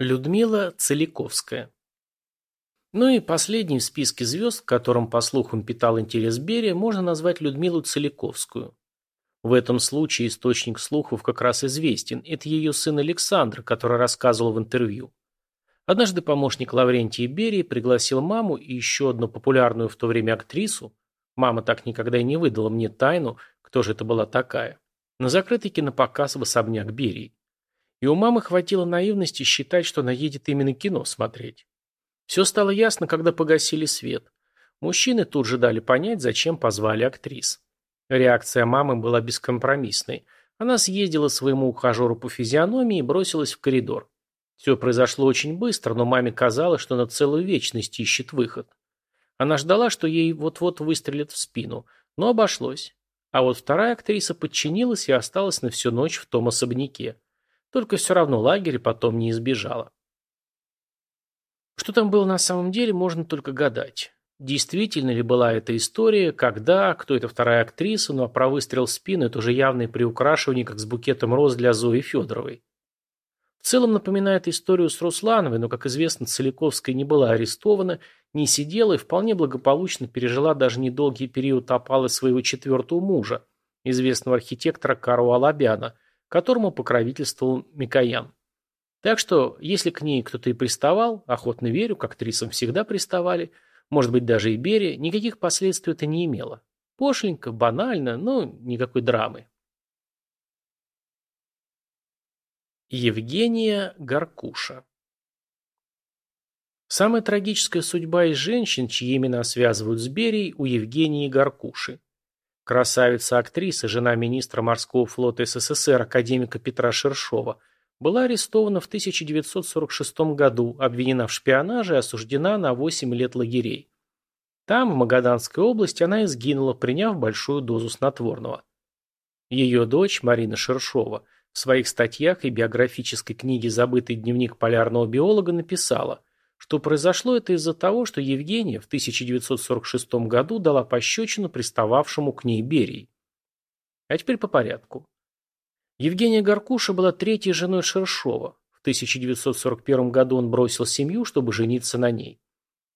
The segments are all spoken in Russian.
Людмила Целиковская. Ну и последний в списке звезд, которым, по слухам, питал интерес Берия, можно назвать Людмилу Целиковскую. В этом случае источник слухов как раз известен. Это ее сын Александр, который рассказывал в интервью. Однажды помощник Лаврентия Берии пригласил маму и еще одну популярную в то время актрису, мама так никогда и не выдала мне тайну, кто же это была такая, на закрытый кинопоказ в особняк Берии. И у мамы хватило наивности считать, что она едет именно кино смотреть. Все стало ясно, когда погасили свет. Мужчины тут же дали понять, зачем позвали актрис. Реакция мамы была бескомпромиссной. Она съездила своему ухажеру по физиономии и бросилась в коридор. Все произошло очень быстро, но маме казалось, что она целую вечность ищет выход. Она ждала, что ей вот-вот выстрелят в спину, но обошлось. А вот вторая актриса подчинилась и осталась на всю ночь в том особняке. Только все равно лагеря потом не избежала. Что там было на самом деле, можно только гадать. Действительно ли была эта история, когда, кто эта вторая актриса, ну а про выстрел в спину это уже явное приукрашивание, как с букетом роз для Зои Федоровой. В целом напоминает историю с Руслановой, но, как известно, Целиковская не была арестована, не сидела и вполне благополучно пережила даже недолгий период опалы своего четвертого мужа, известного архитектора Кару Алабяна – которому покровительствовал Микоян. Так что, если к ней кто-то и приставал, охотно верю, к актрисам всегда приставали, может быть, даже и Берия, никаких последствий это не имело. Пошленько, банально, но никакой драмы. Евгения Гаркуша Самая трагическая судьба из женщин, чьи имена связывают с Берией, у Евгении Гаркуши. Красавица-актриса, жена министра морского флота СССР, академика Петра Шершова, была арестована в 1946 году, обвинена в шпионаже и осуждена на 8 лет лагерей. Там, в Магаданской области, она и сгинула, приняв большую дозу снотворного. Ее дочь, Марина Шершова, в своих статьях и биографической книге «Забытый дневник полярного биолога» написала – что произошло это из-за того, что Евгения в 1946 году дала пощечину пристававшему к ней Берии. А теперь по порядку. Евгения Гаркуша была третьей женой Шершова. В 1941 году он бросил семью, чтобы жениться на ней.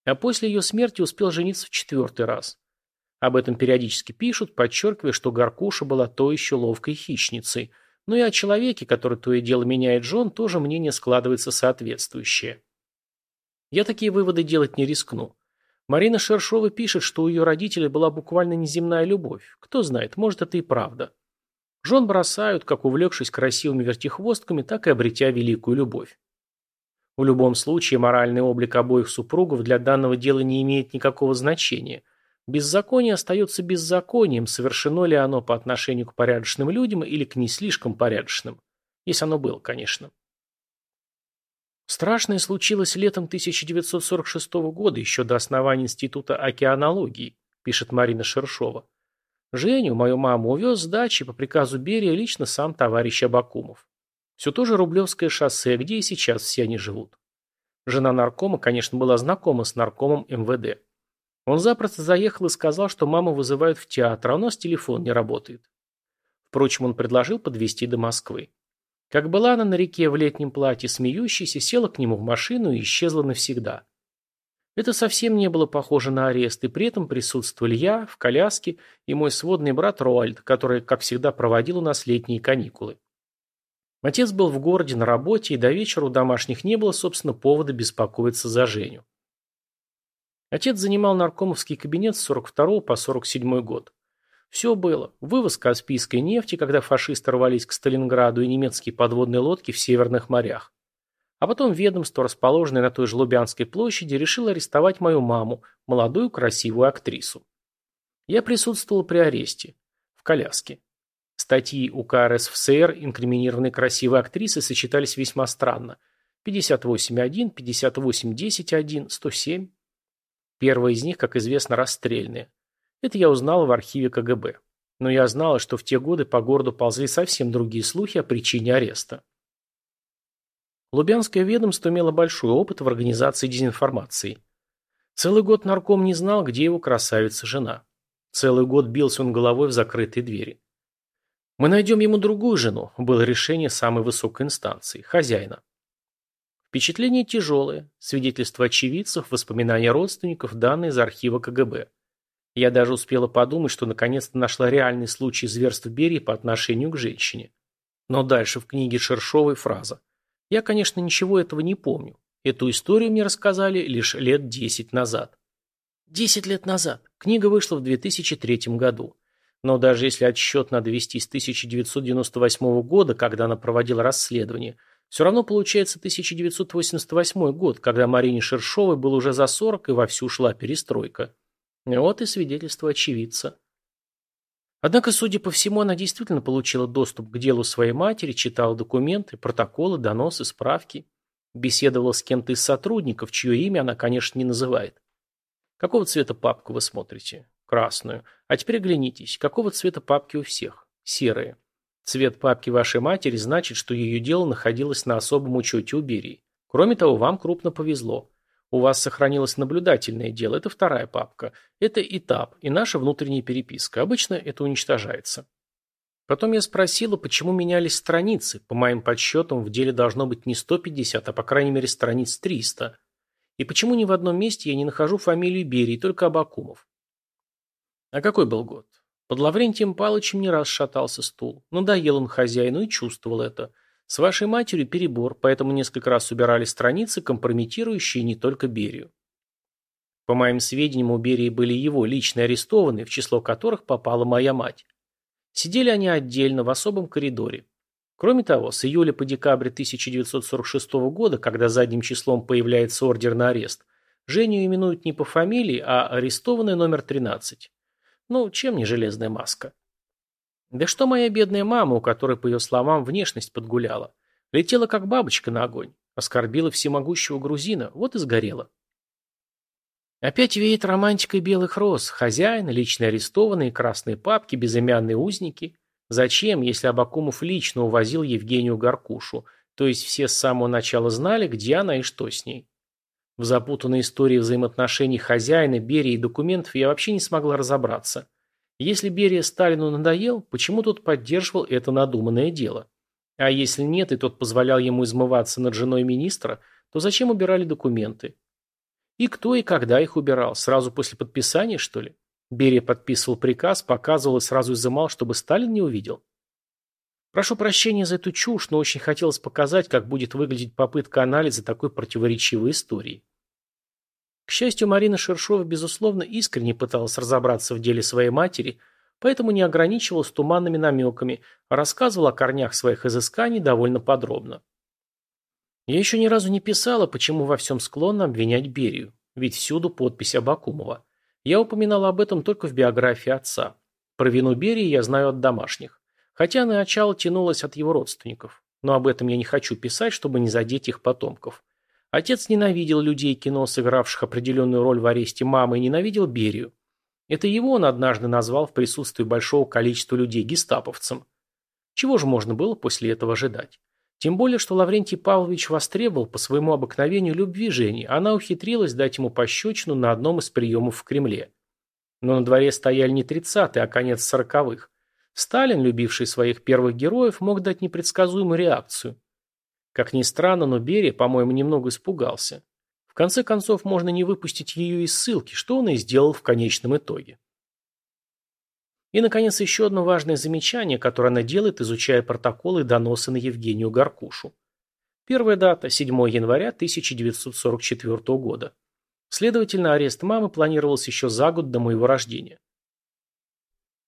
А после ее смерти успел жениться в четвертый раз. Об этом периодически пишут, подчеркивая, что Гаркуша была то еще ловкой хищницей. Но и о человеке, который то и дело меняет жен, тоже мнение складывается соответствующее. Я такие выводы делать не рискну. Марина Шершова пишет, что у ее родителей была буквально неземная любовь. Кто знает, может, это и правда. Жен бросают, как увлекшись красивыми вертихвостками, так и обретя великую любовь. В любом случае, моральный облик обоих супругов для данного дела не имеет никакого значения. Беззаконие остается беззаконием, совершено ли оно по отношению к порядочным людям или к не слишком порядочным. Если оно было, конечно. Страшное случилось летом 1946 года, еще до основания Института океанологии, пишет Марина Шершова. Женю, мою маму, увез с дачи по приказу Берия лично сам товарищ Абакумов. Все то же Рублевское шоссе, где и сейчас все они живут. Жена наркома, конечно, была знакома с наркомом МВД. Он запросто заехал и сказал, что маму вызывают в театр, а у нас телефон не работает. Впрочем, он предложил подвезти до Москвы. Как была она на реке в летнем платье, смеющейся, села к нему в машину и исчезла навсегда. Это совсем не было похоже на арест, и при этом присутствовали я, в коляске, и мой сводный брат Роальд, который, как всегда, проводил у нас летние каникулы. Отец был в городе на работе, и до вечера у домашних не было, собственно, повода беспокоиться за Женю. Отец занимал наркомовский кабинет с 42 по 47 год. Все было. Вывоз Каспийской нефти, когда фашисты рвались к Сталинграду и немецкие подводные лодки в северных морях. А потом ведомство, расположенное на той же Лубянской площади, решило арестовать мою маму, молодую красивую актрису. Я присутствовал при аресте. В коляске. Статьи УК РСФСР, инкриминированные красивой актрисы, сочетались весьма странно. 58.1, 58.10.1, 107. Первая из них, как известно, расстрельная. Это я узнала в архиве КГБ. Но я знала, что в те годы по городу ползли совсем другие слухи о причине ареста. Лубянское ведомство имело большой опыт в организации дезинформации. Целый год нарком не знал, где его красавица-жена. Целый год бился он головой в закрытые двери. «Мы найдем ему другую жену», было решение самой высокой инстанции, хозяина. Впечатление тяжелое, свидетельства очевидцев, воспоминания родственников, данные из архива КГБ. Я даже успела подумать, что наконец-то нашла реальный случай зверств Берии по отношению к женщине. Но дальше в книге Шершовой фраза. Я, конечно, ничего этого не помню. Эту историю мне рассказали лишь лет десять назад. Десять лет назад. Книга вышла в 2003 году. Но даже если отсчет надо вести с 1998 года, когда она проводила расследование – все равно получается 1988 год, когда Марине Шершовой был уже за 40 и вовсю шла перестройка. Вот и свидетельство очевидца. Однако, судя по всему, она действительно получила доступ к делу своей матери, читала документы, протоколы, доносы, справки. Беседовала с кем-то из сотрудников, чье имя она, конечно, не называет. Какого цвета папку вы смотрите? Красную. А теперь оглянитесь. Какого цвета папки у всех? Серые. Цвет папки вашей матери значит, что ее дело находилось на особом учете у Берии. Кроме того, вам крупно повезло. У вас сохранилось наблюдательное дело, это вторая папка. Это этап и наша внутренняя переписка. Обычно это уничтожается. Потом я спросила, почему менялись страницы. По моим подсчетам, в деле должно быть не 150, а по крайней мере страниц 300. И почему ни в одном месте я не нахожу фамилию Берии, только Абакумов. А какой был год? Под Лаврентием Палычем не раз шатался стул. Надоел он хозяину и чувствовал это. С вашей матерью перебор, поэтому несколько раз убирали страницы, компрометирующие не только Берию. По моим сведениям, у Берии были его личные арестованные, в число которых попала моя мать. Сидели они отдельно, в особом коридоре. Кроме того, с июля по декабрь 1946 года, когда задним числом появляется ордер на арест, Женю именуют не по фамилии, а арестованный номер 13. Ну, чем не железная маска? Да что моя бедная мама, у которой, по ее словам, внешность подгуляла. Летела, как бабочка на огонь. Оскорбила всемогущего грузина, вот и сгорела. Опять веет романтикой белых роз. Хозяин, лично арестованные, красные папки, безымянные узники. Зачем, если Абакумов лично увозил Евгению Гаркушу? То есть все с самого начала знали, где она и что с ней. В запутанной истории взаимоотношений хозяина, Берии и документов я вообще не смогла разобраться. Если Берия Сталину надоел, почему тот поддерживал это надуманное дело? А если нет, и тот позволял ему измываться над женой министра, то зачем убирали документы? И кто и когда их убирал? Сразу после подписания, что ли? Берия подписывал приказ, показывал и сразу изымал, чтобы Сталин не увидел. Прошу прощения за эту чушь, но очень хотелось показать, как будет выглядеть попытка анализа такой противоречивой истории. К счастью, Марина Шершова, безусловно, искренне пыталась разобраться в деле своей матери, поэтому не ограничивалась туманными намеками, а рассказывала о корнях своих изысканий довольно подробно. Я еще ни разу не писала, почему во всем склонна обвинять Берию, ведь всюду подпись Абакумова. Я упоминала об этом только в биографии отца. Про вину Берии я знаю от домашних. Хотя начало тянулось от его родственников. Но об этом я не хочу писать, чтобы не задеть их потомков. Отец ненавидел людей кино, сыгравших определенную роль в аресте мамы, и ненавидел Берию. Это его он однажды назвал в присутствии большого количества людей гестаповцем. Чего же можно было после этого ожидать? Тем более, что Лаврентий Павлович востребовал по своему обыкновению любви Жени, она ухитрилась дать ему пощечину на одном из приемов в Кремле. Но на дворе стояли не тридцатые, а конец сороковых. Сталин, любивший своих первых героев, мог дать непредсказуемую реакцию. Как ни странно, но Берия, по-моему, немного испугался. В конце концов, можно не выпустить ее из ссылки, что он и сделал в конечном итоге. И, наконец, еще одно важное замечание, которое она делает, изучая протоколы и доносы на Евгению Гаркушу. Первая дата – 7 января 1944 года. Следовательно, арест мамы планировался еще за год до моего рождения.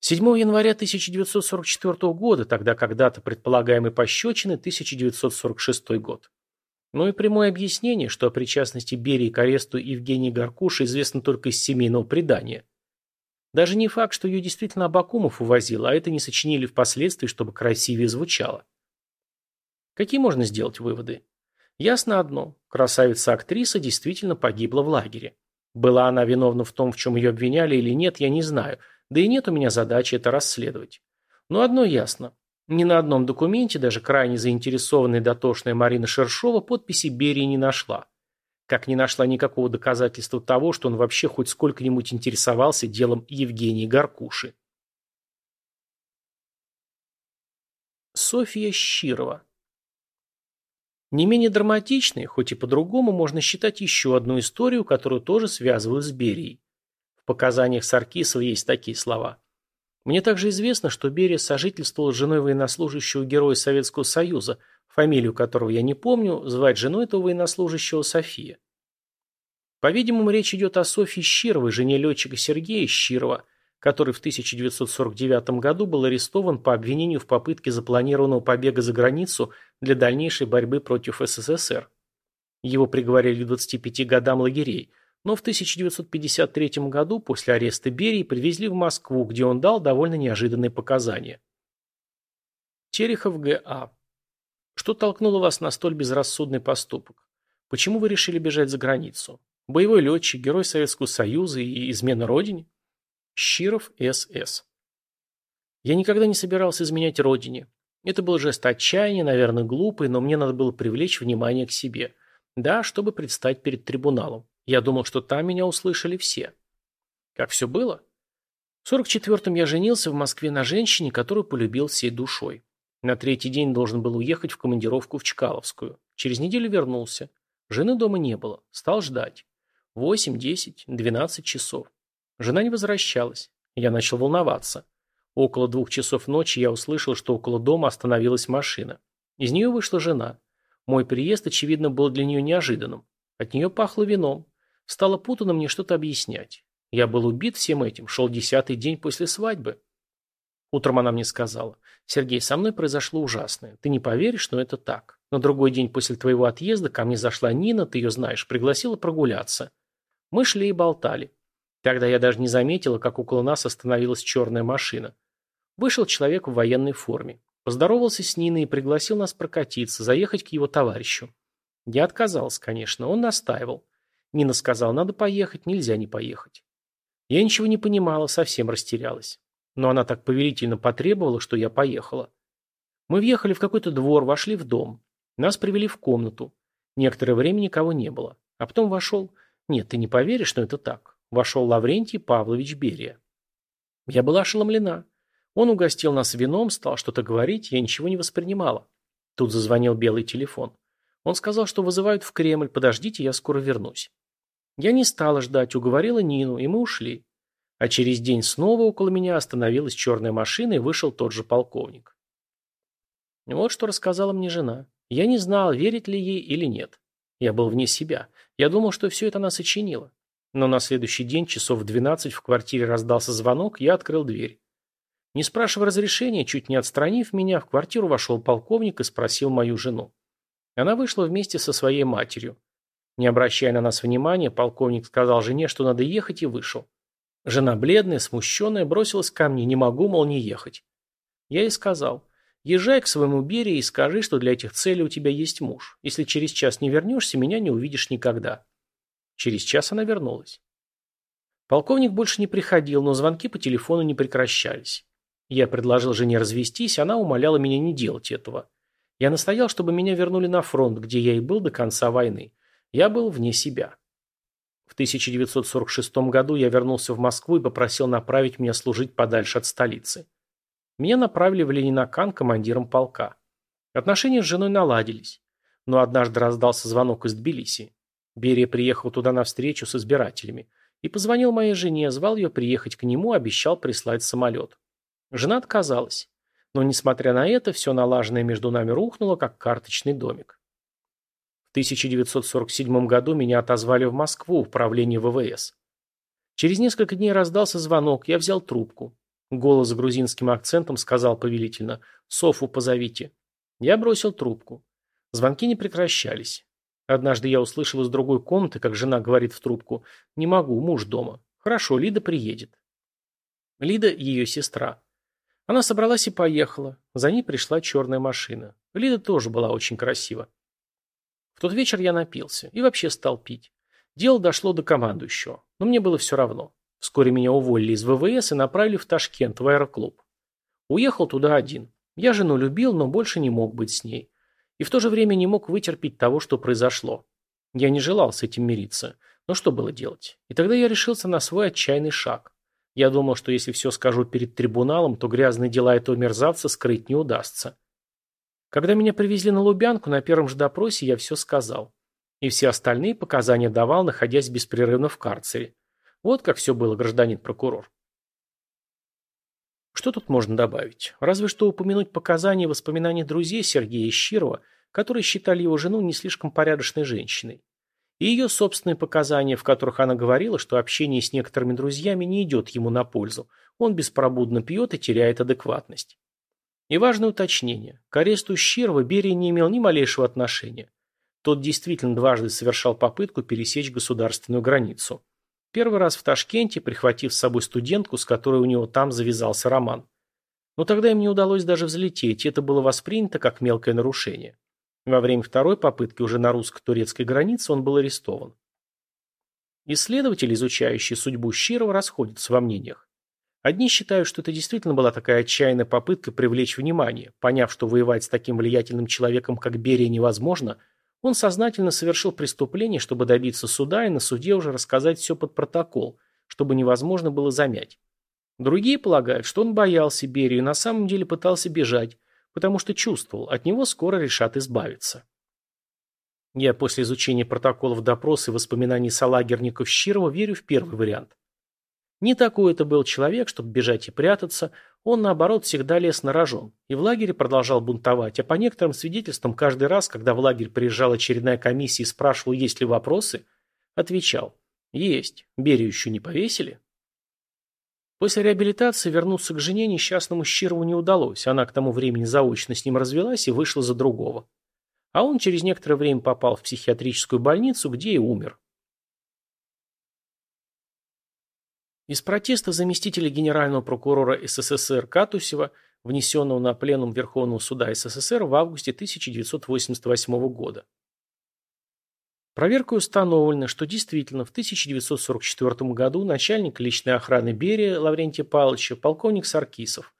7 января 1944 года, тогда когда-то предполагаемой пощечины 1946 год. Ну и прямое объяснение, что о причастности Берии к аресту Евгении Гаркуши известно только из семейного предания. Даже не факт, что ее действительно Абакумов увозил, а это не сочинили впоследствии, чтобы красивее звучало. Какие можно сделать выводы? Ясно одно. Красавица-актриса действительно погибла в лагере. Была она виновна в том, в чем ее обвиняли или нет, я не знаю – да и нет у меня задачи это расследовать. Но одно ясно. Ни на одном документе даже крайне заинтересованная дотошная Марина Шершова подписи Берии не нашла. Как не нашла никакого доказательства того, что он вообще хоть сколько-нибудь интересовался делом Евгении Гаркуши. Софья Щирова Не менее драматичной, хоть и по-другому, можно считать еще одну историю, которую тоже связывают с Берией. В показаниях Саркисова есть такие слова. Мне также известно, что Берия сожительствовал с женой военнослужащего героя Советского Союза, фамилию которого я не помню, звать женой этого военнослужащего София. По-видимому, речь идет о Софье Щировой, жене летчика Сергея Щирова, который в 1949 году был арестован по обвинению в попытке запланированного побега за границу для дальнейшей борьбы против СССР. Его приговорили к 25 годам лагерей – но в 1953 году после ареста Берии привезли в Москву, где он дал довольно неожиданные показания. Терехов Г.А. Что толкнуло вас на столь безрассудный поступок? Почему вы решили бежать за границу? Боевой летчик, герой Советского Союза и измена Родине? Щиров С.С. Я никогда не собирался изменять Родине. Это был жест отчаяния, наверное, глупый, но мне надо было привлечь внимание к себе. Да, чтобы предстать перед трибуналом. Я думал, что там меня услышали все. Как все было? В 44-м я женился в Москве на женщине, которую полюбил всей душой. На третий день должен был уехать в командировку в Чкаловскую. Через неделю вернулся. Жены дома не было. Стал ждать. Восемь, десять, двенадцать часов. Жена не возвращалась. Я начал волноваться. Около двух часов ночи я услышал, что около дома остановилась машина. Из нее вышла жена. Мой приезд, очевидно, был для нее неожиданным. От нее пахло вином. Стало путано мне что-то объяснять. Я был убит всем этим, шел десятый день после свадьбы. Утром она мне сказала, «Сергей, со мной произошло ужасное. Ты не поверишь, но это так. На другой день после твоего отъезда ко мне зашла Нина, ты ее знаешь, пригласила прогуляться. Мы шли и болтали. Тогда я даже не заметила, как около нас остановилась черная машина. Вышел человек в военной форме. Поздоровался с Ниной и пригласил нас прокатиться, заехать к его товарищу. Я отказался, конечно, он настаивал. Нина сказала, надо поехать, нельзя не поехать. Я ничего не понимала, совсем растерялась. Но она так повелительно потребовала, что я поехала. Мы въехали в какой-то двор, вошли в дом. Нас привели в комнату. Некоторое время никого не было. А потом вошел... Нет, ты не поверишь, но это так. Вошел Лаврентий Павлович Берия. Я была ошеломлена. Он угостил нас вином, стал что-то говорить, я ничего не воспринимала. Тут зазвонил белый телефон. Он сказал, что вызывают в Кремль, подождите, я скоро вернусь. Я не стала ждать, уговорила Нину, и мы ушли. А через день снова около меня остановилась черная машина, и вышел тот же полковник. Вот что рассказала мне жена. Я не знал, верить ли ей или нет. Я был вне себя. Я думал, что все это она сочинила. Но на следующий день, часов в двенадцать, в квартире раздался звонок, я открыл дверь. Не спрашивая разрешения, чуть не отстранив меня, в квартиру вошел полковник и спросил мою жену. Она вышла вместе со своей матерью. Не обращая на нас внимания, полковник сказал жене, что надо ехать, и вышел. Жена бледная, смущенная, бросилась ко мне, не могу, мол, не ехать. Я ей сказал, езжай к своему Берии и скажи, что для этих целей у тебя есть муж. Если через час не вернешься, меня не увидишь никогда. Через час она вернулась. Полковник больше не приходил, но звонки по телефону не прекращались. Я предложил жене развестись, она умоляла меня не делать этого. Я настоял, чтобы меня вернули на фронт, где я и был до конца войны. Я был вне себя. В 1946 году я вернулся в Москву и попросил направить меня служить подальше от столицы. Меня направили в Ленинакан командиром полка. Отношения с женой наладились. Но однажды раздался звонок из Тбилиси. Берия приехал туда на встречу с избирателями. И позвонил моей жене, звал ее приехать к нему, обещал прислать самолет. Жена отказалась. Но, несмотря на это, все налаженное между нами рухнуло, как карточный домик. 1947 году меня отозвали в Москву, в правление ВВС. Через несколько дней раздался звонок, я взял трубку. Голос с грузинским акцентом сказал повелительно «Софу позовите». Я бросил трубку. Звонки не прекращались. Однажды я услышал из другой комнаты, как жена говорит в трубку «Не могу, муж дома». «Хорошо, Лида приедет». Лида – ее сестра. Она собралась и поехала. За ней пришла черная машина. Лида тоже была очень красива. В тот вечер я напился и вообще стал пить. Дело дошло до командующего, но мне было все равно. Вскоре меня уволили из ВВС и направили в Ташкент, в аэроклуб. Уехал туда один. Я жену любил, но больше не мог быть с ней. И в то же время не мог вытерпеть того, что произошло. Я не желал с этим мириться. Но что было делать? И тогда я решился на свой отчаянный шаг. Я думал, что если все скажу перед трибуналом, то грязные дела этого мерзавца скрыть не удастся. Когда меня привезли на Лубянку, на первом же допросе я все сказал. И все остальные показания давал, находясь беспрерывно в карцере. Вот как все было, гражданин прокурор. Что тут можно добавить? Разве что упомянуть показания и воспоминания друзей Сергея Щирова, которые считали его жену не слишком порядочной женщиной. И ее собственные показания, в которых она говорила, что общение с некоторыми друзьями не идет ему на пользу, он беспробудно пьет и теряет адекватность. И важное уточнение. К аресту Щирова Берия не имел ни малейшего отношения. Тот действительно дважды совершал попытку пересечь государственную границу. Первый раз в Ташкенте, прихватив с собой студентку, с которой у него там завязался роман. Но тогда им не удалось даже взлететь, и это было воспринято как мелкое нарушение. Во время второй попытки уже на русско-турецкой границе он был арестован. Исследователи, изучающие судьбу Щирова, расходятся во мнениях. Одни считают, что это действительно была такая отчаянная попытка привлечь внимание. Поняв, что воевать с таким влиятельным человеком, как Берия, невозможно, он сознательно совершил преступление, чтобы добиться суда и на суде уже рассказать все под протокол, чтобы невозможно было замять. Другие полагают, что он боялся Берию и на самом деле пытался бежать, потому что чувствовал, от него скоро решат избавиться. Я после изучения протоколов допроса и воспоминаний солагерников Щирова верю в первый вариант. Не такой это был человек, чтобы бежать и прятаться, он, наоборот, всегда лез на рожон. И в лагере продолжал бунтовать, а по некоторым свидетельствам, каждый раз, когда в лагерь приезжала очередная комиссия и спрашивал, есть ли вопросы, отвечал «Есть. Берию еще не повесили?» После реабилитации вернуться к жене несчастному Щирову не удалось, она к тому времени заочно с ним развелась и вышла за другого. А он через некоторое время попал в психиатрическую больницу, где и умер. Из протеста заместителя генерального прокурора СССР Катусева, внесенного на пленум Верховного суда СССР в августе 1988 года. Проверкой установлено, что действительно в 1944 году начальник личной охраны Берия Лаврентия Павловича, полковник Саркисов,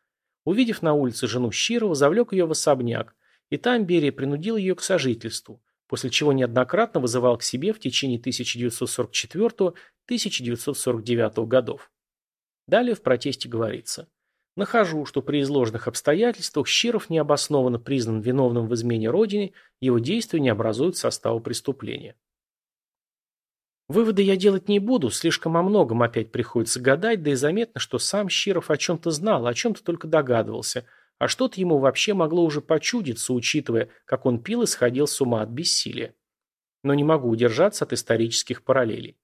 увидев на улице жену Щирова, завлек ее в особняк, и там Берия принудил ее к сожительству, после чего неоднократно вызывал к себе в течение 1944-1949 годов. Далее в протесте говорится. Нахожу, что при изложенных обстоятельствах Щиров необоснованно признан виновным в измене Родине, его действия не образуют состава преступления. Выводы я делать не буду, слишком о многом опять приходится гадать, да и заметно, что сам Щиров о чем-то знал, о чем-то только догадывался – а что-то ему вообще могло уже почудиться, учитывая, как он пил и сходил с ума от бессилия. Но не могу удержаться от исторических параллелей.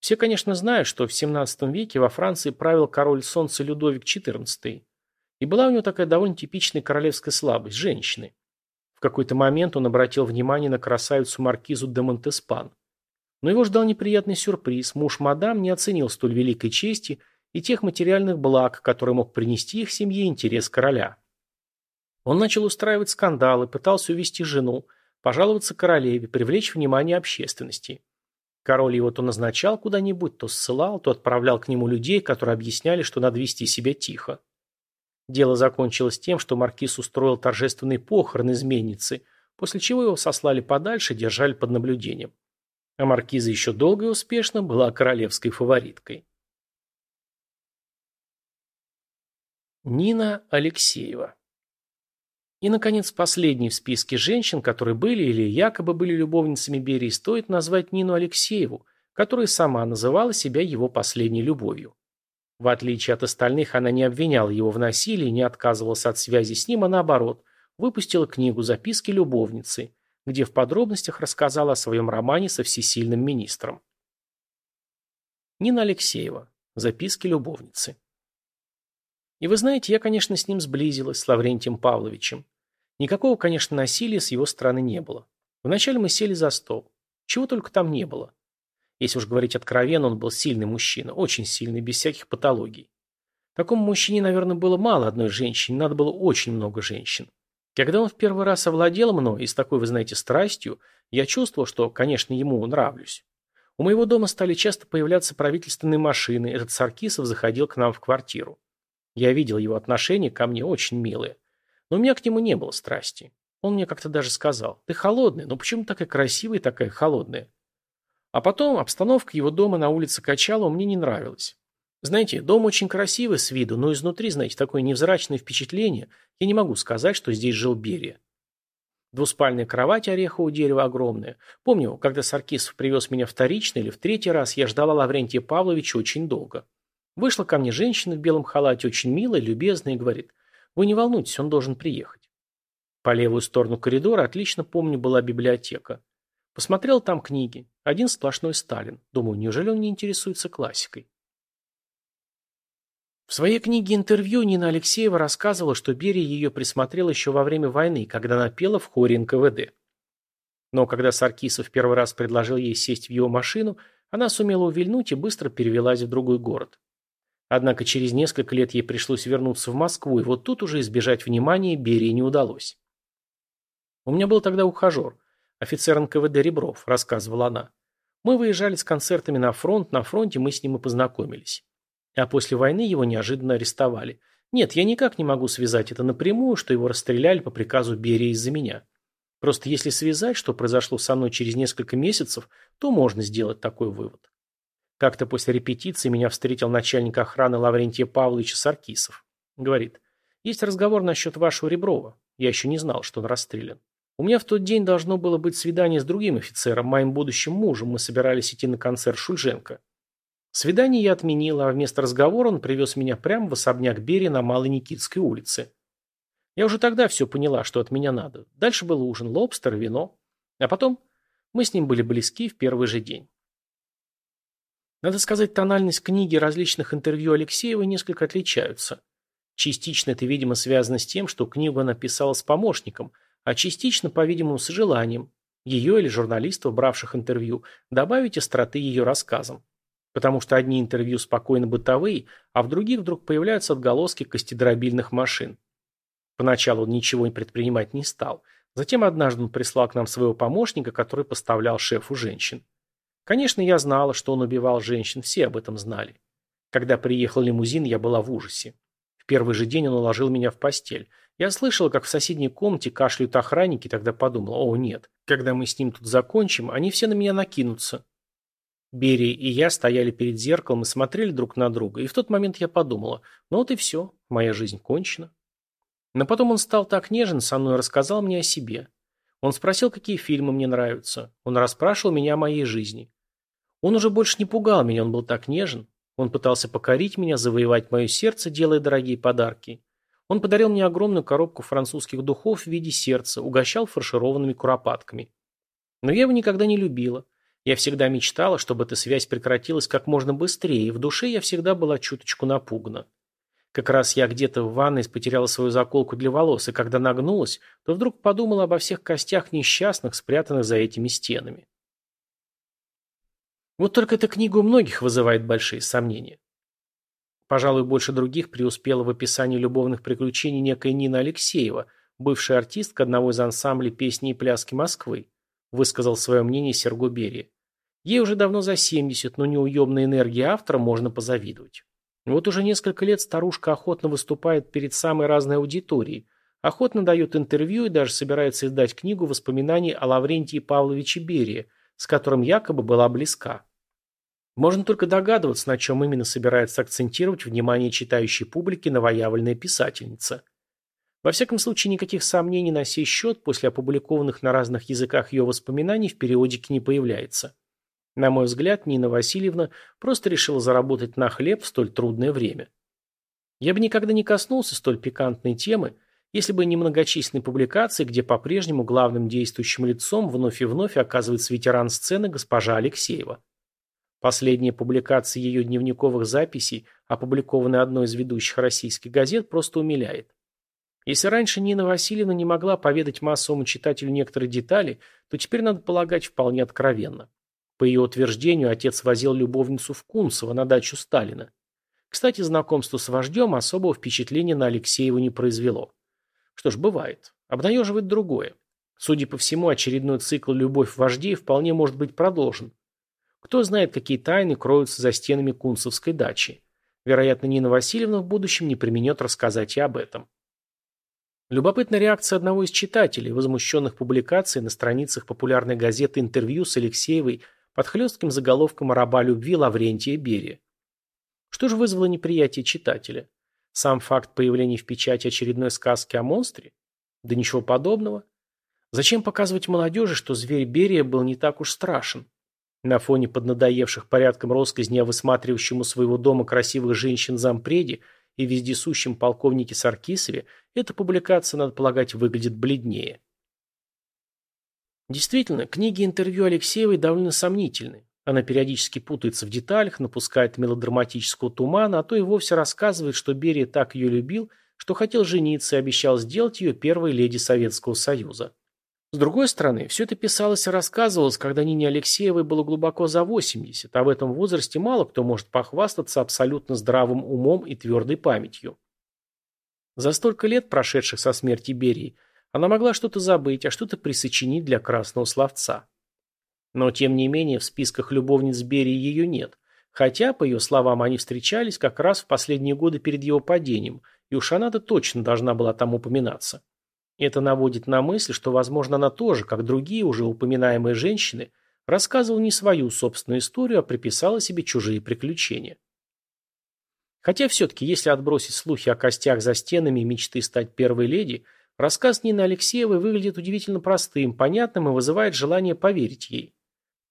Все, конечно, знают, что в XVII веке во Франции правил король солнца Людовик XIV. И была у него такая довольно типичная королевская слабость – женщины. В какой-то момент он обратил внимание на красавицу маркизу де Монтеспан. Но его ждал неприятный сюрприз. Муж мадам не оценил столь великой чести и тех материальных благ, которые мог принести их семье интерес короля. Он начал устраивать скандалы, пытался увести жену, пожаловаться королеве, привлечь внимание общественности. Король его то назначал куда-нибудь, то ссылал, то отправлял к нему людей, которые объясняли, что надо вести себя тихо. Дело закончилось тем, что маркиз устроил торжественный похорон изменницы, после чего его сослали подальше держали под наблюдением. А маркиза еще долго и успешно была королевской фавориткой. Нина Алексеева и, наконец, последней в списке женщин, которые были или якобы были любовницами Берии, стоит назвать Нину Алексееву, которая сама называла себя его последней любовью. В отличие от остальных, она не обвиняла его в насилии, не отказывалась от связи с ним, а наоборот, выпустила книгу «Записки любовницы», где в подробностях рассказала о своем романе со всесильным министром. Нина Алексеева. Записки любовницы. И вы знаете, я, конечно, с ним сблизилась, с Лаврентием Павловичем. Никакого, конечно, насилия с его стороны не было. Вначале мы сели за стол. Чего только там не было. Если уж говорить откровенно, он был сильный мужчина, очень сильный, без всяких патологий. Такому мужчине, наверное, было мало одной женщины, надо было очень много женщин. Когда он в первый раз овладел мной и с такой, вы знаете, страстью, я чувствовал, что, конечно, ему нравлюсь. У моего дома стали часто появляться правительственные машины, этот Саркисов заходил к нам в квартиру. Я видел его отношения ко мне очень милые. Но у меня к нему не было страсти. Он мне как-то даже сказал, ты холодная, но почему такая красивая и такая холодная? А потом обстановка его дома на улице Качалова мне не нравилась. Знаете, дом очень красивый с виду, но изнутри, знаете, такое невзрачное впечатление. Я не могу сказать, что здесь жил Берия. Двуспальная кровать орехового дерева огромная. Помню, когда Саркисов привез меня вторично или в третий раз, я ждала Лаврентия Павловича очень долго. Вышла ко мне женщина в белом халате, очень милая, любезная, и говорит, «Вы не волнуйтесь, он должен приехать». По левую сторону коридора, отлично помню, была библиотека. Посмотрел там книги. Один сплошной Сталин. Думаю, неужели он не интересуется классикой? В своей книге интервью Нина Алексеева рассказывала, что Берия ее присмотрел еще во время войны, когда она пела в хоре НКВД. Но когда Саркисов первый раз предложил ей сесть в его машину, она сумела увильнуть и быстро перевелась в другой город. Однако через несколько лет ей пришлось вернуться в Москву, и вот тут уже избежать внимания Берии не удалось. «У меня был тогда ухажер, офицер НКВД Ребров», – рассказывала она. «Мы выезжали с концертами на фронт, на фронте мы с ним и познакомились. А после войны его неожиданно арестовали. Нет, я никак не могу связать это напрямую, что его расстреляли по приказу Берии из-за меня. Просто если связать, что произошло со мной через несколько месяцев, то можно сделать такой вывод. Как-то после репетиции меня встретил начальник охраны Лаврентия Павловича Саркисов. Говорит, есть разговор насчет вашего Реброва. Я еще не знал, что он расстрелян. У меня в тот день должно было быть свидание с другим офицером, моим будущим мужем. Мы собирались идти на концерт Шульженко. Свидание я отменила, а вместо разговора он привез меня прямо в особняк Берия на Малой Никитской улице. Я уже тогда все поняла, что от меня надо. Дальше был ужин, лобстер, вино. А потом мы с ним были близки в первый же день. Надо сказать, тональность книги различных интервью Алексеева несколько отличаются. Частично это, видимо, связано с тем, что книгу она писала с помощником, а частично, по-видимому, с желанием ее или журналистов, бравших интервью, добавить остроты ее рассказам. Потому что одни интервью спокойно бытовые, а в других вдруг появляются отголоски костедробильных машин. Поначалу он ничего предпринимать не стал. Затем однажды он прислал к нам своего помощника, который поставлял шефу женщин. Конечно, я знала, что он убивал женщин, все об этом знали. Когда приехал лимузин, я была в ужасе. В первый же день он уложил меня в постель. Я слышала, как в соседней комнате кашляют охранники, тогда подумала, о нет, когда мы с ним тут закончим, они все на меня накинутся. Берия и я стояли перед зеркалом и смотрели друг на друга, и в тот момент я подумала, ну вот и все, моя жизнь кончена. Но потом он стал так нежен со мной и рассказал мне о себе. Он спросил, какие фильмы мне нравятся. Он расспрашивал меня о моей жизни. Он уже больше не пугал меня, он был так нежен. Он пытался покорить меня, завоевать мое сердце, делая дорогие подарки. Он подарил мне огромную коробку французских духов в виде сердца, угощал фаршированными куропатками. Но я его никогда не любила. Я всегда мечтала, чтобы эта связь прекратилась как можно быстрее, и в душе я всегда была чуточку напугана. Как раз я где-то в ванной потеряла свою заколку для волос, и когда нагнулась, то вдруг подумала обо всех костях несчастных, спрятанных за этими стенами. Вот только эта книга у многих вызывает большие сомнения. Пожалуй, больше других преуспела в описании любовных приключений некая Нина Алексеева, бывшая артистка одного из ансамблей песни и пляски Москвы, высказал свое мнение Серго Берия. Ей уже давно за 70, но неуемной энергии автора можно позавидовать. Вот уже несколько лет старушка охотно выступает перед самой разной аудиторией, охотно дает интервью и даже собирается издать книгу воспоминаний о Лаврентии Павловиче Берии, с которым якобы была близка. Можно только догадываться, на чем именно собирается акцентировать внимание читающей публики новоявленная писательница. Во всяком случае, никаких сомнений на сей счет после опубликованных на разных языках ее воспоминаний в периодике не появляется. На мой взгляд, Нина Васильевна просто решила заработать на хлеб в столь трудное время. Я бы никогда не коснулся столь пикантной темы, если бы не многочисленные публикации, где по-прежнему главным действующим лицом вновь и вновь оказывается ветеран сцены госпожа Алексеева. Последняя публикация ее дневниковых записей, опубликованная одной из ведущих российских газет, просто умиляет. Если раньше Нина Васильевна не могла поведать массовому читателю некоторые детали, то теперь, надо полагать, вполне откровенно. По ее утверждению, отец возил любовницу в Кунцево на дачу Сталина. Кстати, знакомство с вождем особого впечатления на Алексеева не произвело. Что ж, бывает. Обнадеживает другое. Судя по всему, очередной цикл «Любовь вождей» вполне может быть продолжен. Кто знает, какие тайны кроются за стенами Кунцевской дачи. Вероятно, Нина Васильевна в будущем не применет рассказать и об этом. Любопытная реакция одного из читателей, возмущенных публикацией на страницах популярной газеты интервью с Алексеевой под хлестким заголовком «Раба любви Лаврентия Берия». Что же вызвало неприятие читателя? Сам факт появления в печати очередной сказки о монстре? Да ничего подобного. Зачем показывать молодежи, что зверь Берия был не так уж страшен? На фоне поднадоевших порядком россказней о высматривающему своего дома красивых женщин зампреде и вездесущем полковнике Саркисове эта публикация, надо полагать, выглядит бледнее. Действительно, книги интервью Алексеевой довольно сомнительны. Она периодически путается в деталях, напускает мелодраматического тумана, а то и вовсе рассказывает, что Берия так ее любил, что хотел жениться и обещал сделать ее первой леди Советского Союза. С другой стороны, все это писалось и рассказывалось, когда Нине Алексеевой было глубоко за 80, а в этом возрасте мало кто может похвастаться абсолютно здравым умом и твердой памятью. За столько лет, прошедших со смерти Берии, она могла что-то забыть, а что-то присочинить для красного словца. Но, тем не менее, в списках любовниц Берии ее нет, хотя, по ее словам, они встречались как раз в последние годы перед его падением, и уж она-то точно должна была там упоминаться. Это наводит на мысль, что, возможно, она тоже, как другие уже упоминаемые женщины, рассказывала не свою собственную историю, а приписала себе чужие приключения. Хотя все-таки, если отбросить слухи о костях за стенами и мечты стать первой леди, рассказ Нины Алексеевой выглядит удивительно простым, понятным и вызывает желание поверить ей.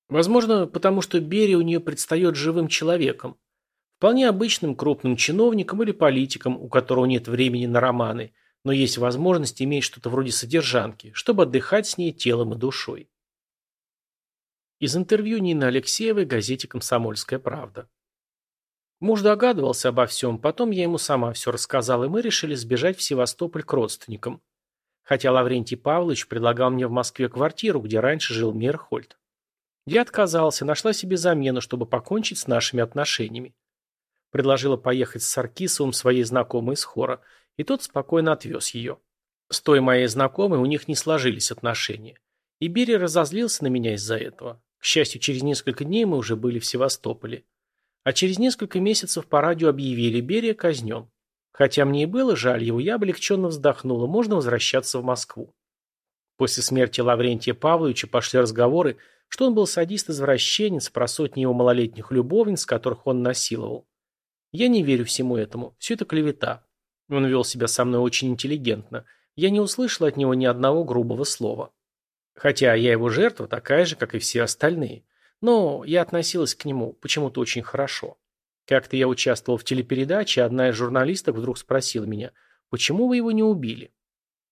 Возможно, потому что Берия у нее предстает живым человеком. Вполне обычным крупным чиновником или политиком, у которого нет времени на романы – но есть возможность иметь что-то вроде содержанки, чтобы отдыхать с ней телом и душой. Из интервью Нины Алексеевой газете «Комсомольская правда». Муж догадывался обо всем, потом я ему сама все рассказала, и мы решили сбежать в Севастополь к родственникам. Хотя Лаврентий Павлович предлагал мне в Москве квартиру, где раньше жил Мерхольд. Я отказался, нашла себе замену, чтобы покончить с нашими отношениями. Предложила поехать с Саркисовым, своей знакомой из хора, и тот спокойно отвез ее. С той моей знакомой у них не сложились отношения. И Берия разозлился на меня из-за этого. К счастью, через несколько дней мы уже были в Севастополе. А через несколько месяцев по радио объявили Берия казнен. Хотя мне и было жаль его, я облегченно вздохнула, можно возвращаться в Москву. После смерти Лаврентия Павловича пошли разговоры, что он был садист-извращенец, про сотни его малолетних любовниц, которых он насиловал. Я не верю всему этому, все это клевета. Он вел себя со мной очень интеллигентно. Я не услышал от него ни одного грубого слова. Хотя я его жертва, такая же, как и все остальные. Но я относилась к нему почему-то очень хорошо. Как-то я участвовал в телепередаче, одна из журналисток вдруг спросила меня, почему вы его не убили?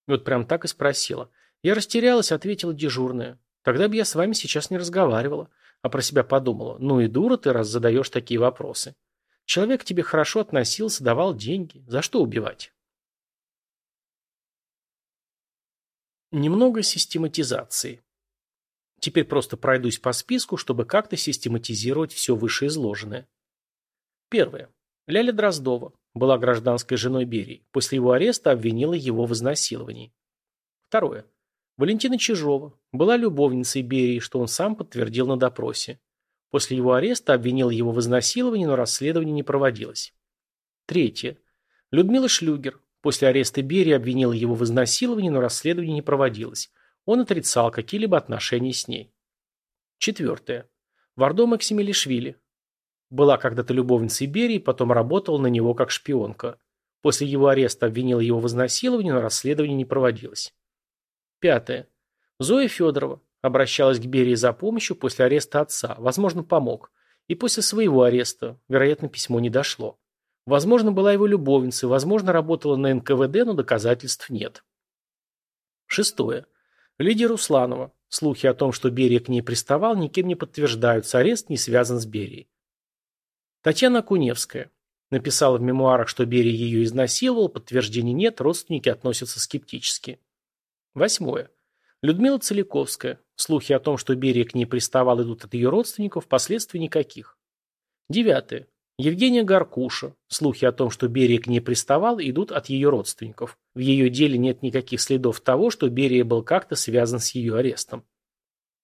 Вот прям так и спросила. Я растерялась, ответила дежурная. Тогда бы я с вами сейчас не разговаривала. А про себя подумала, ну и дура ты, раз задаешь такие вопросы. Человек к тебе хорошо относился, давал деньги. За что убивать? Немного систематизации. Теперь просто пройдусь по списку, чтобы как-то систематизировать все вышеизложенное. Первое. Ляля Дроздова. Была гражданской женой Берии. После его ареста обвинила его в изнасиловании. Второе. Валентина Чижова. Была любовницей Берии, что он сам подтвердил на допросе. После его ареста обвинила его в изнасиловании, но расследование не проводилось. Третье. Людмила Шлюгер. После ареста Берии обвинила его в изнасиловании, но расследование не проводилось. Он отрицал какие-либо отношения с ней. Четвертое. Вардо Максимилишвили. Была когда-то любовницей Берии, потом работала на него как шпионка. После его ареста обвинила его в изнасиловании, но расследование не проводилось. Пятое. Зоя Федорова. Обращалась к Берии за помощью после ареста отца. Возможно, помог. И после своего ареста. Вероятно, письмо не дошло. Возможно, была его любовницей, возможно, работала на НКВД, но доказательств нет. Шестое. Лидия Русланова. Слухи о том, что Берия к ней приставал, никем не подтверждаются, арест не связан с Берией. Татьяна Куневская. Написала в мемуарах, что Берия ее изнасиловал, подтверждений нет, родственники относятся скептически. Восьмое. Людмила Целиковская. Слухи о том, что Берия к ней приставал, идут от ее родственников, последствий никаких. Девятое. Евгения Гаркуша. Слухи о том, что Берия к ней приставал, идут от ее родственников. В ее деле нет никаких следов того, что Берия был как-то связан с ее арестом.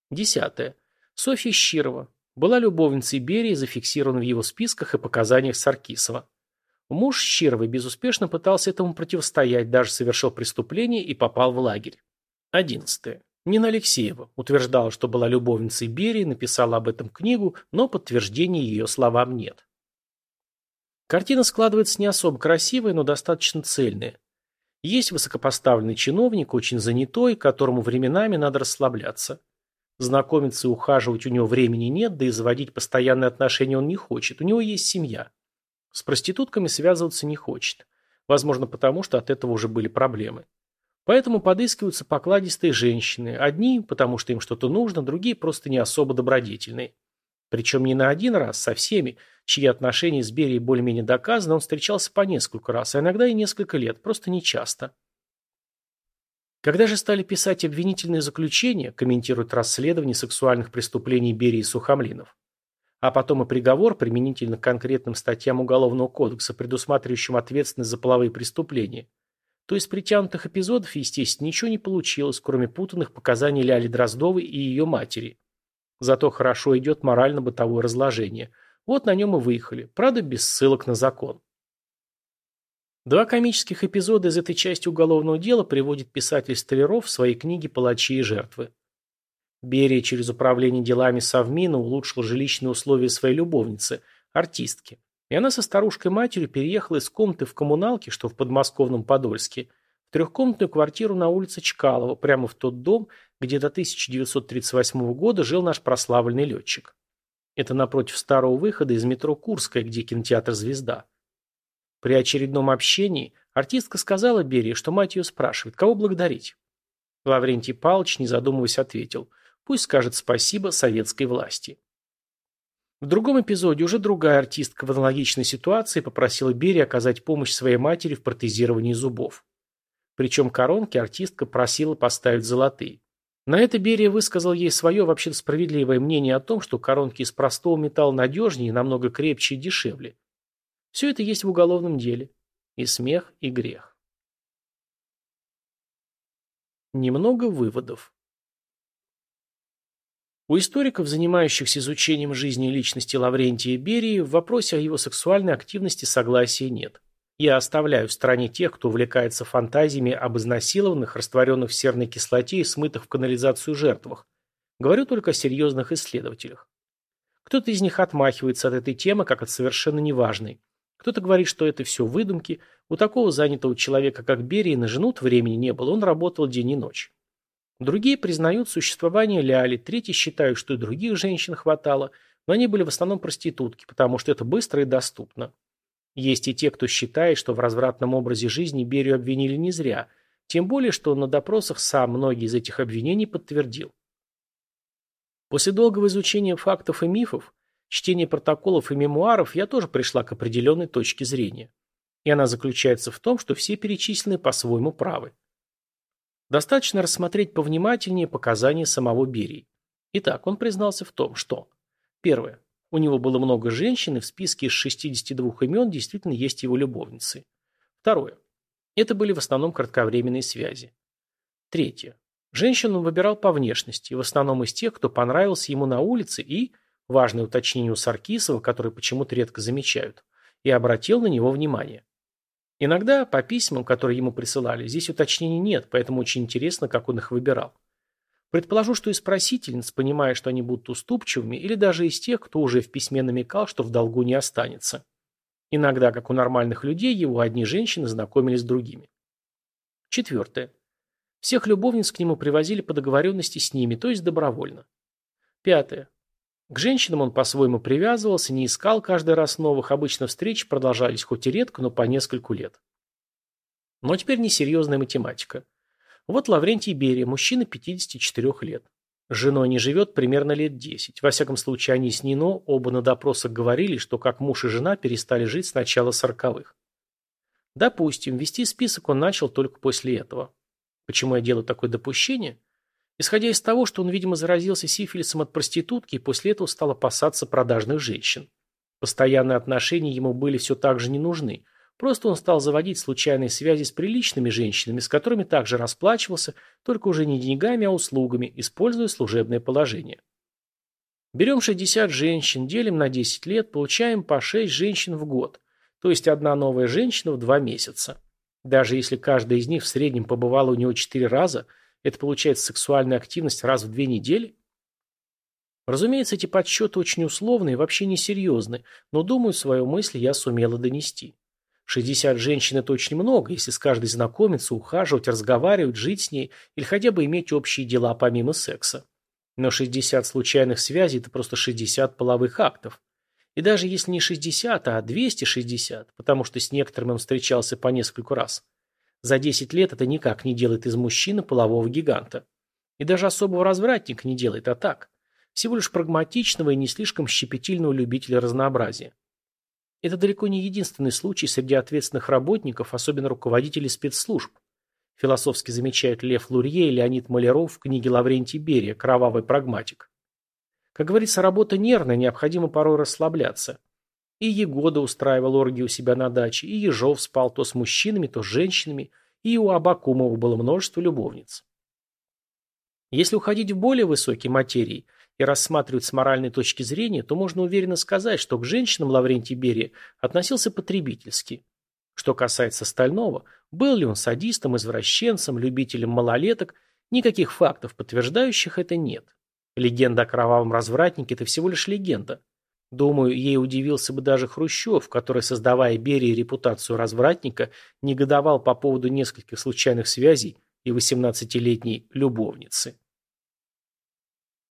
Десятое. Софья Щирова. Была любовницей Берии, зафиксирована в его списках и показаниях Саркисова. Муж Щировой безуспешно пытался этому противостоять, даже совершил преступление и попал в лагерь. Одиннадцатое. Нина Алексеева утверждала, что была любовницей Берии, написала об этом книгу, но подтверждений ее словам нет. Картина складывается не особо красивая, но достаточно цельная. Есть высокопоставленный чиновник, очень занятой, которому временами надо расслабляться. Знакомиться и ухаживать у него времени нет, да и заводить постоянные отношения он не хочет. У него есть семья. С проститутками связываться не хочет. Возможно, потому что от этого уже были проблемы. Поэтому подыскиваются покладистые женщины. Одни, потому что им что-то нужно, другие просто не особо добродетельные. Причем не на один раз, со всеми, чьи отношения с Берией более-менее доказаны, он встречался по несколько раз, а иногда и несколько лет, просто нечасто. Когда же стали писать обвинительные заключения, комментируют расследование сексуальных преступлений Берии и Сухомлинов, а потом и приговор применительно к конкретным статьям Уголовного кодекса, предусматривающим ответственность за половые преступления, то из притянутых эпизодов, естественно, ничего не получилось, кроме путанных показаний Ляли Дроздовой и ее матери. Зато хорошо идет морально-бытовое разложение. Вот на нем и выехали, правда без ссылок на закон. Два комических эпизода из этой части уголовного дела приводит писатель Столяров в своей книге «Палачи и жертвы». Берия через управление делами Совмина улучшил жилищные условия своей любовницы, артистки. И она со старушкой-матерью переехала из комнаты в коммуналке, что в подмосковном Подольске, в трехкомнатную квартиру на улице Чкалова, прямо в тот дом, где до 1938 года жил наш прославленный летчик. Это напротив старого выхода из метро Курская, где кинотеатр «Звезда». При очередном общении артистка сказала Берии, что мать ее спрашивает, кого благодарить. Лаврентий Павлович, не задумываясь, ответил, пусть скажет спасибо советской власти. В другом эпизоде уже другая артистка в аналогичной ситуации попросила Берии оказать помощь своей матери в протезировании зубов. Причем коронки артистка просила поставить золотые. На это Берия высказал ей свое вообще-то справедливое мнение о том, что коронки из простого металла надежнее, намного крепче и дешевле. Все это есть в уголовном деле. И смех, и грех. Немного выводов. У историков, занимающихся изучением жизни и личности Лаврентия Берии, в вопросе о его сексуальной активности согласия нет. Я оставляю в стороне тех, кто увлекается фантазиями об изнасилованных, растворенных в серной кислоте и смытых в канализацию жертвах. Говорю только о серьезных исследователях. Кто-то из них отмахивается от этой темы, как от совершенно неважной. Кто-то говорит, что это все выдумки. У такого занятого человека, как Берия, на жену времени не было, он работал день и ночь. Другие признают существование Ляли, третьи считают, что и других женщин хватало, но они были в основном проститутки, потому что это быстро и доступно. Есть и те, кто считает, что в развратном образе жизни Берию обвинили не зря, тем более, что он на допросах сам многие из этих обвинений подтвердил. После долгого изучения фактов и мифов, чтения протоколов и мемуаров я тоже пришла к определенной точке зрения. И она заключается в том, что все перечислены по-своему правы. Достаточно рассмотреть повнимательнее показания самого Берии. Итак, он признался в том, что Первое. У него было много женщин, и в списке из 62 имен действительно есть его любовницы. Второе. Это были в основном кратковременные связи. Третье. Женщин он выбирал по внешности, в основном из тех, кто понравился ему на улице и, важное уточнение у Саркисова, которое почему-то редко замечают, и обратил на него внимание. Иногда по письмам, которые ему присылали, здесь уточнений нет, поэтому очень интересно, как он их выбирал. Предположу, что из просительниц, понимая, что они будут уступчивыми, или даже из тех, кто уже в письме намекал, что в долгу не останется. Иногда, как у нормальных людей, его одни женщины знакомились с другими. Четвертое. Всех любовниц к нему привозили по договоренности с ними, то есть добровольно. Пятое. К женщинам он по-своему привязывался, не искал каждый раз новых, обычно встречи продолжались хоть и редко, но по нескольку лет. Но теперь несерьезная математика. Вот Лаврентий Берия, мужчина 54 лет. С женой не живет примерно лет 10. Во всяком случае, они с Нино оба на допросах говорили, что как муж и жена перестали жить с начала сороковых. Допустим, вести список он начал только после этого. Почему я делаю такое допущение? Исходя из того, что он, видимо, заразился сифилисом от проститутки и после этого стал опасаться продажных женщин. Постоянные отношения ему были все так же не нужны, Просто он стал заводить случайные связи с приличными женщинами, с которыми также расплачивался, только уже не деньгами, а услугами, используя служебное положение. Берем 60 женщин, делим на 10 лет, получаем по 6 женщин в год, то есть одна новая женщина в 2 месяца. Даже если каждая из них в среднем побывала у него 4 раза, это получается сексуальная активность раз в 2 недели? Разумеется, эти подсчеты очень условные и вообще несерьезны, но, думаю, свою мысль я сумела донести. 60 женщин – это очень много, если с каждой знакомиться, ухаживать, разговаривать, жить с ней или хотя бы иметь общие дела помимо секса. Но 60 случайных связей – это просто 60 половых актов. И даже если не 60, а 260, потому что с некоторыми он встречался по нескольку раз, за 10 лет это никак не делает из мужчины полового гиганта. И даже особого развратника не делает, а так. Всего лишь прагматичного и не слишком щепетильного любителя разнообразия. Это далеко не единственный случай среди ответственных работников, особенно руководителей спецслужб. Философски замечают Лев Лурье и Леонид Маляров в книге Лаврентий Берия «Кровавый прагматик». Как говорится, работа нервная, необходимо порой расслабляться. И Егода устраивал оргии у себя на даче, и Ежов спал то с мужчинами, то с женщинами, и у Абакумова было множество любовниц. Если уходить в более высокие материи и рассматривать с моральной точки зрения, то можно уверенно сказать, что к женщинам Лаврентий Берия относился потребительски. Что касается остального, был ли он садистом, извращенцем, любителем малолеток, никаких фактов, подтверждающих это, нет. Легенда о кровавом развратнике – это всего лишь легенда. Думаю, ей удивился бы даже Хрущев, который, создавая Берии репутацию развратника, негодовал по поводу нескольких случайных связей и 18-летней любовницы.